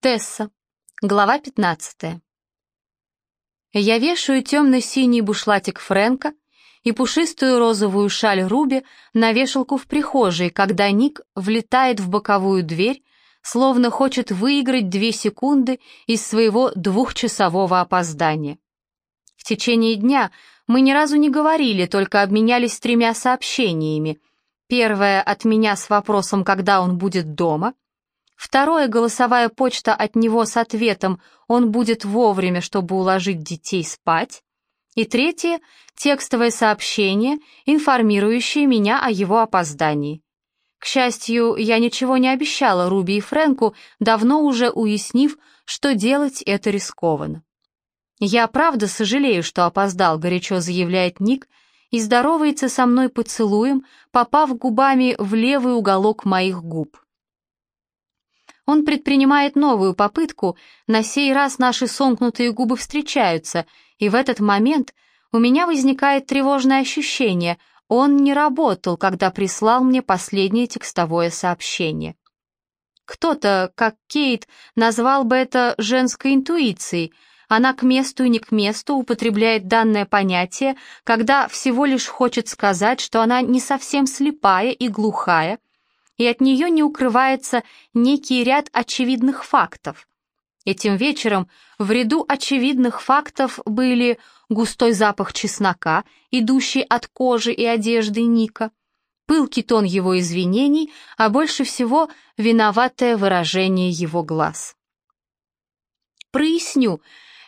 Тесса. Глава 15. Я вешаю темно-синий бушлатик Фрэнка и пушистую розовую шаль Руби на вешалку в прихожей, когда Ник влетает в боковую дверь, словно хочет выиграть две секунды из своего двухчасового опоздания. В течение дня мы ни разу не говорили, только обменялись тремя сообщениями. Первое от меня с вопросом, когда он будет дома — Второе — голосовая почта от него с ответом «он будет вовремя, чтобы уложить детей спать». И третье — текстовое сообщение, информирующее меня о его опоздании. К счастью, я ничего не обещала Руби и Фрэнку, давно уже уяснив, что делать это рискованно. «Я правда сожалею, что опоздал», — горячо заявляет Ник, и здоровается со мной поцелуем, попав губами в левый уголок моих губ. Он предпринимает новую попытку, на сей раз наши сомкнутые губы встречаются, и в этот момент у меня возникает тревожное ощущение, он не работал, когда прислал мне последнее текстовое сообщение. Кто-то, как Кейт, назвал бы это женской интуицией, она к месту и не к месту употребляет данное понятие, когда всего лишь хочет сказать, что она не совсем слепая и глухая, и от нее не укрывается некий ряд очевидных фактов. Этим вечером в ряду очевидных фактов были густой запах чеснока, идущий от кожи и одежды Ника, пылкий тон его извинений, а больше всего виноватое выражение его глаз. Проясню,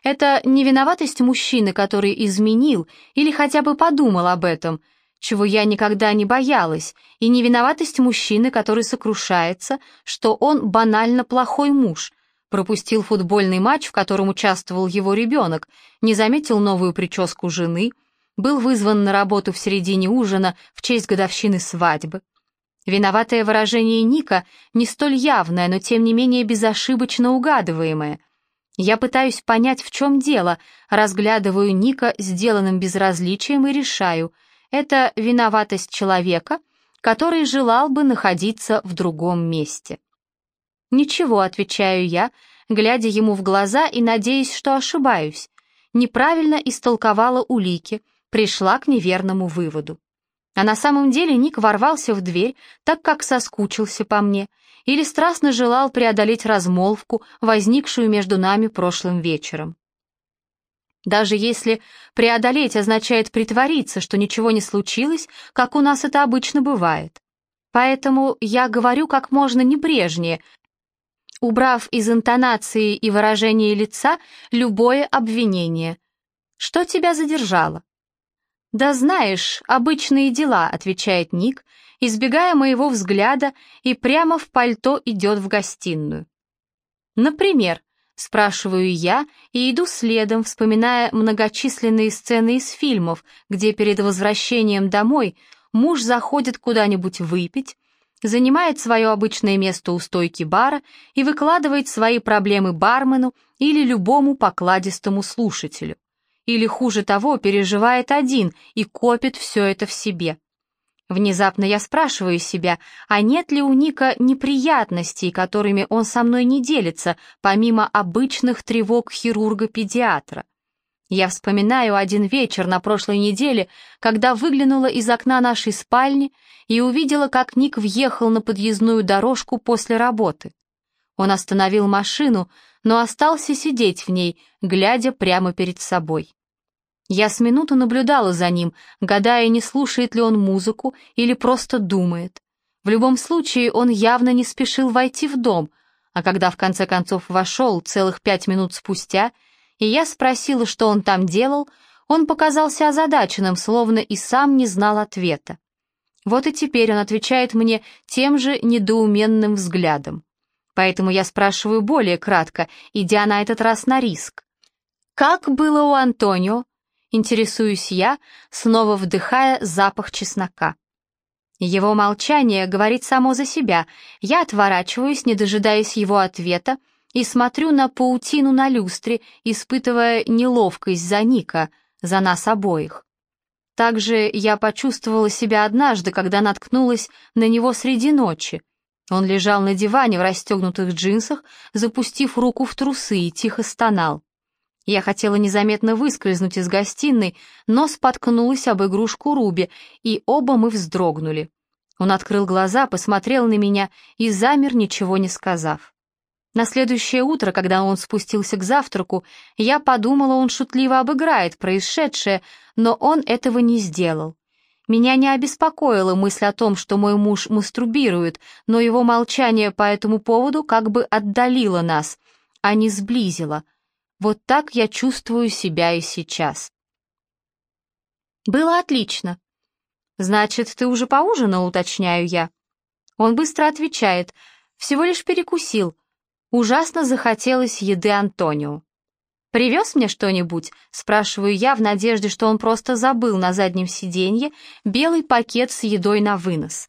это не виноватость мужчины, который изменил или хотя бы подумал об этом – чего я никогда не боялась, и не виноватость мужчины, который сокрушается, что он банально плохой муж, пропустил футбольный матч, в котором участвовал его ребенок, не заметил новую прическу жены, был вызван на работу в середине ужина в честь годовщины свадьбы. Виноватое выражение Ника не столь явное, но тем не менее безошибочно угадываемое. Я пытаюсь понять, в чем дело, разглядываю Ника сделанным безразличием и решаю — это виноватость человека, который желал бы находиться в другом месте. «Ничего», — отвечаю я, глядя ему в глаза и надеясь, что ошибаюсь. Неправильно истолковала улики, пришла к неверному выводу. А на самом деле Ник ворвался в дверь, так как соскучился по мне, или страстно желал преодолеть размолвку, возникшую между нами прошлым вечером. Даже если преодолеть означает притвориться, что ничего не случилось, как у нас это обычно бывает. Поэтому я говорю как можно небрежнее, убрав из интонации и выражения лица любое обвинение. «Что тебя задержало?» «Да знаешь, обычные дела», — отвечает Ник, избегая моего взгляда и прямо в пальто идет в гостиную. «Например», Спрашиваю я и иду следом, вспоминая многочисленные сцены из фильмов, где перед возвращением домой муж заходит куда-нибудь выпить, занимает свое обычное место у стойки бара и выкладывает свои проблемы бармену или любому покладистому слушателю. Или, хуже того, переживает один и копит все это в себе. Внезапно я спрашиваю себя, а нет ли у Ника неприятностей, которыми он со мной не делится, помимо обычных тревог хирурга-педиатра. Я вспоминаю один вечер на прошлой неделе, когда выглянула из окна нашей спальни и увидела, как Ник въехал на подъездную дорожку после работы. Он остановил машину, но остался сидеть в ней, глядя прямо перед собой. Я с минуту наблюдала за ним, гадая, не слушает ли он музыку или просто думает. В любом случае, он явно не спешил войти в дом, а когда в конце концов вошел целых пять минут спустя, и я спросила, что он там делал, он показался озадаченным, словно и сам не знал ответа. Вот и теперь он отвечает мне тем же недоуменным взглядом. Поэтому я спрашиваю более кратко, идя на этот раз на риск. «Как было у Антонио?» Интересуюсь я, снова вдыхая запах чеснока. Его молчание говорит само за себя. Я отворачиваюсь, не дожидаясь его ответа, и смотрю на паутину на люстре, испытывая неловкость за Ника, за нас обоих. Также я почувствовала себя однажды, когда наткнулась на него среди ночи. Он лежал на диване в расстегнутых джинсах, запустив руку в трусы и тихо стонал. Я хотела незаметно выскользнуть из гостиной, но споткнулась об игрушку Руби, и оба мы вздрогнули. Он открыл глаза, посмотрел на меня и замер, ничего не сказав. На следующее утро, когда он спустился к завтраку, я подумала, он шутливо обыграет происшедшее, но он этого не сделал. Меня не обеспокоила мысль о том, что мой муж мастурбирует, но его молчание по этому поводу как бы отдалило нас, а не сблизило — вот так я чувствую себя и сейчас. Было отлично. Значит, ты уже поужинал, уточняю я. Он быстро отвечает. Всего лишь перекусил. Ужасно захотелось еды Антонио. «Привез мне что-нибудь?» — спрашиваю я в надежде, что он просто забыл на заднем сиденье белый пакет с едой на вынос.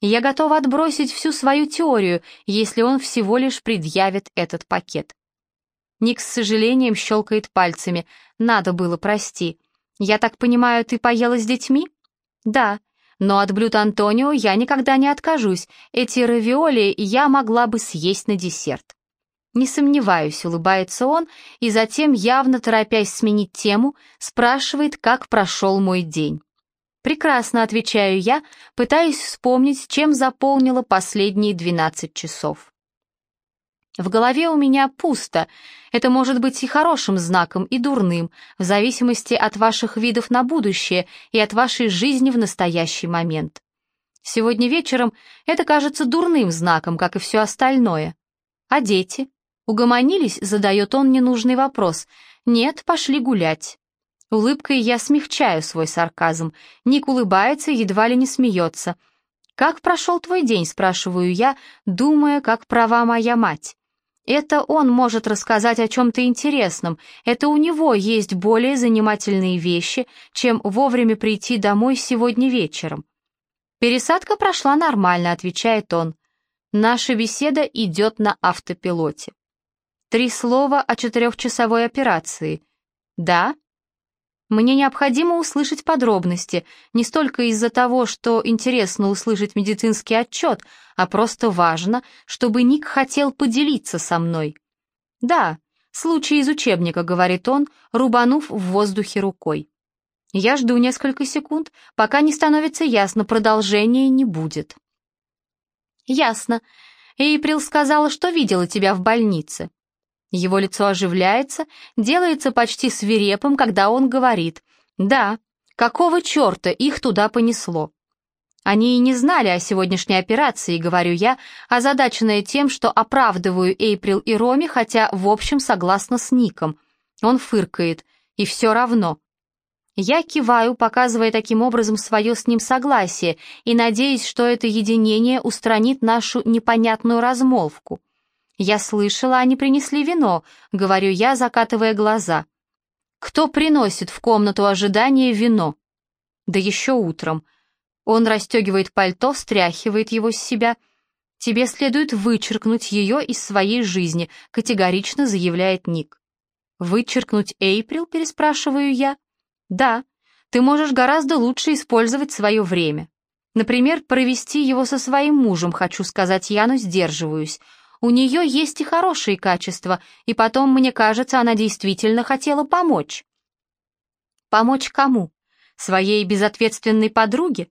Я готова отбросить всю свою теорию, если он всего лишь предъявит этот пакет. Ник с сожалением щелкает пальцами. «Надо было, прости. Я так понимаю, ты поела с детьми?» «Да. Но от блюд Антонио я никогда не откажусь. Эти равиоли я могла бы съесть на десерт». «Не сомневаюсь», — улыбается он, и затем, явно торопясь сменить тему, спрашивает, как прошел мой день. «Прекрасно», — отвечаю я, пытаясь вспомнить, чем заполнила последние двенадцать часов. В голове у меня пусто. Это может быть и хорошим знаком, и дурным, в зависимости от ваших видов на будущее и от вашей жизни в настоящий момент. Сегодня вечером это кажется дурным знаком, как и все остальное. А дети? Угомонились, задает он ненужный вопрос. Нет, пошли гулять. Улыбкой я смягчаю свой сарказм. Ник улыбается и едва ли не смеется. «Как прошел твой день?» — спрашиваю я, думая, как права моя мать. Это он может рассказать о чем-то интересном, это у него есть более занимательные вещи, чем вовремя прийти домой сегодня вечером. «Пересадка прошла нормально», — отвечает он. «Наша беседа идет на автопилоте». Три слова о четырехчасовой операции. «Да?» Мне необходимо услышать подробности, не столько из-за того, что интересно услышать медицинский отчет, а просто важно, чтобы Ник хотел поделиться со мной. «Да, случай из учебника», — говорит он, рубанув в воздухе рукой. Я жду несколько секунд, пока не становится ясно, продолжения не будет. «Ясно. Эйприл сказала, что видела тебя в больнице. Его лицо оживляется, делается почти свирепым, когда он говорит «Да, какого черта их туда понесло?» Они и не знали о сегодняшней операции, говорю я, озадаченная тем, что оправдываю Эйприл и Роми, хотя в общем согласна с Ником. Он фыркает, и все равно. Я киваю, показывая таким образом свое с ним согласие, и надеюсь, что это единение устранит нашу непонятную размолвку. «Я слышала, они принесли вино», — говорю я, закатывая глаза. «Кто приносит в комнату ожидания вино?» «Да еще утром». Он расстегивает пальто, встряхивает его с себя. «Тебе следует вычеркнуть ее из своей жизни», — категорично заявляет Ник. «Вычеркнуть Эйприл?» — переспрашиваю я. «Да, ты можешь гораздо лучше использовать свое время. Например, провести его со своим мужем, хочу сказать я, но сдерживаюсь. У нее есть и хорошие качества, и потом, мне кажется, она действительно хотела помочь. Помочь кому? Своей безответственной подруге?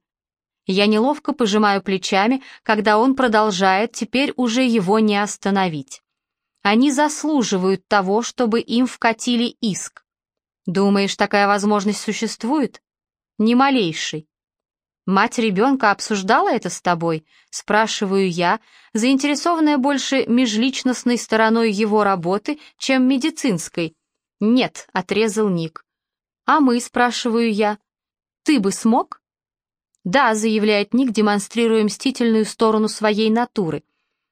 Я неловко пожимаю плечами, когда он продолжает, теперь уже его не остановить. Они заслуживают того, чтобы им вкатили иск. Думаешь, такая возможность существует? Ни малейшей. «Мать ребенка обсуждала это с тобой?» — спрашиваю я, заинтересованная больше межличностной стороной его работы, чем медицинской. «Нет», — отрезал Ник. «А мы?» — спрашиваю я. «Ты бы смог?» «Да», — заявляет Ник, демонстрируя мстительную сторону своей натуры.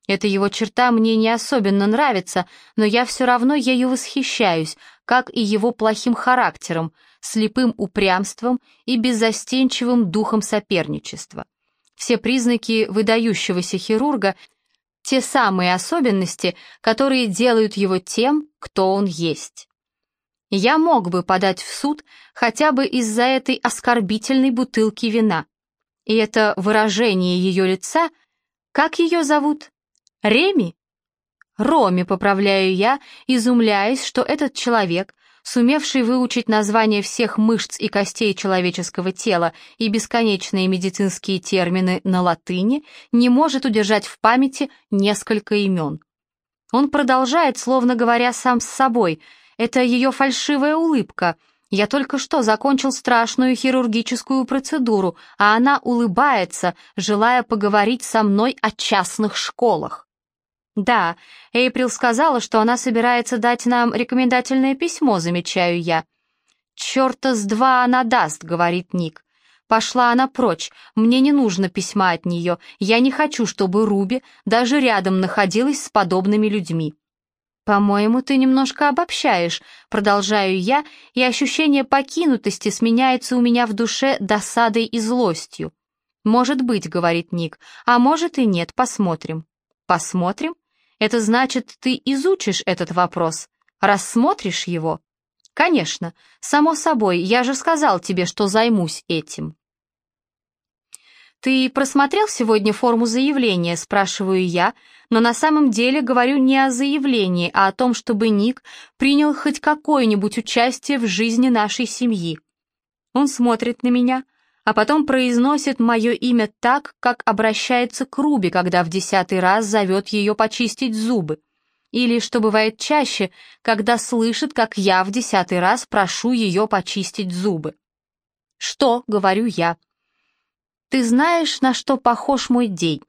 Эта его черта мне не особенно нравится, но я все равно ею восхищаюсь, как и его плохим характером — слепым упрямством и беззастенчивым духом соперничества. Все признаки выдающегося хирурга — те самые особенности, которые делают его тем, кто он есть. Я мог бы подать в суд хотя бы из-за этой оскорбительной бутылки вина. И это выражение ее лица Как ее зовут? Реми? Роми, поправляю я, изумляясь, что этот человек, сумевший выучить название всех мышц и костей человеческого тела и бесконечные медицинские термины на латыни, не может удержать в памяти несколько имен. Он продолжает, словно говоря сам с собой, это ее фальшивая улыбка. Я только что закончил страшную хирургическую процедуру, а она улыбается, желая поговорить со мной о частных школах. «Да, Эйприл сказала, что она собирается дать нам рекомендательное письмо, замечаю я». «Черта с два она даст», — говорит Ник. «Пошла она прочь, мне не нужно письма от нее, я не хочу, чтобы Руби даже рядом находилась с подобными людьми». «По-моему, ты немножко обобщаешь», — продолжаю я, и ощущение покинутости сменяется у меня в душе досадой и злостью. «Может быть», — говорит Ник, — «а может и нет, посмотрим». «Посмотрим? Это значит, ты изучишь этот вопрос, рассмотришь его? Конечно, само собой, я же сказал тебе, что займусь этим. «Ты просмотрел сегодня форму заявления?» – спрашиваю я, но на самом деле говорю не о заявлении, а о том, чтобы Ник принял хоть какое-нибудь участие в жизни нашей семьи. Он смотрит на меня, а потом произносит мое имя так, как обращается к Руби, когда в десятый раз зовет ее почистить зубы. Или, что бывает чаще, когда слышит, как я в десятый раз прошу ее почистить зубы. «Что?» — говорю я. «Ты знаешь, на что похож мой день?»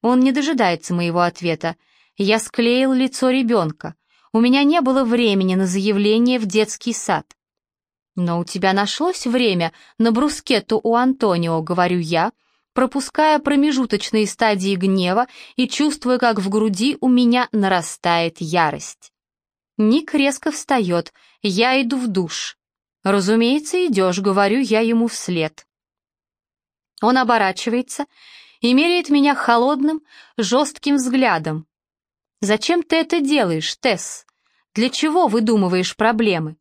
Он не дожидается моего ответа. Я склеил лицо ребенка. У меня не было времени на заявление в детский сад. «Но у тебя нашлось время на брускетту у Антонио», — говорю я, пропуская промежуточные стадии гнева и чувствуя, как в груди у меня нарастает ярость. Ник резко встает, я иду в душ. «Разумеется, идешь», — говорю я ему вслед. Он оборачивается и меряет меня холодным, жестким взглядом. «Зачем ты это делаешь, Тесс? Для чего выдумываешь проблемы?»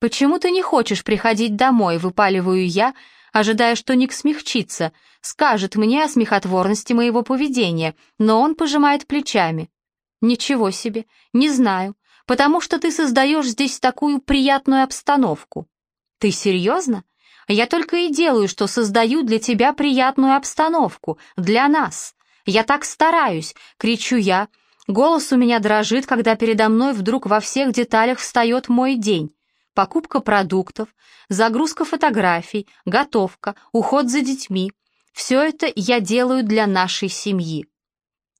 «Почему ты не хочешь приходить домой?» — выпаливаю я, ожидая, что Ник смягчится, скажет мне о смехотворности моего поведения, но он пожимает плечами. «Ничего себе, не знаю, потому что ты создаешь здесь такую приятную обстановку». «Ты серьезно? Я только и делаю, что создаю для тебя приятную обстановку, для нас. Я так стараюсь», — кричу я. Голос у меня дрожит, когда передо мной вдруг во всех деталях встает мой день покупка продуктов, загрузка фотографий, готовка, уход за детьми. Все это я делаю для нашей семьи.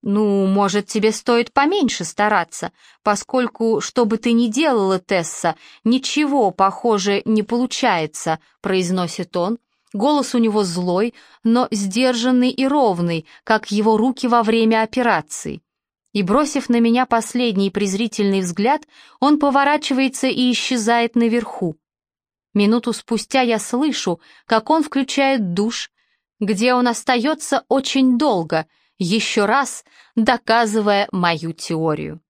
Ну, может, тебе стоит поменьше стараться, поскольку, что бы ты ни делала, Тесса, ничего, похоже, не получается, произносит он. Голос у него злой, но сдержанный и ровный, как его руки во время операции и, бросив на меня последний презрительный взгляд, он поворачивается и исчезает наверху. Минуту спустя я слышу, как он включает душ, где он остается очень долго, еще раз доказывая мою теорию.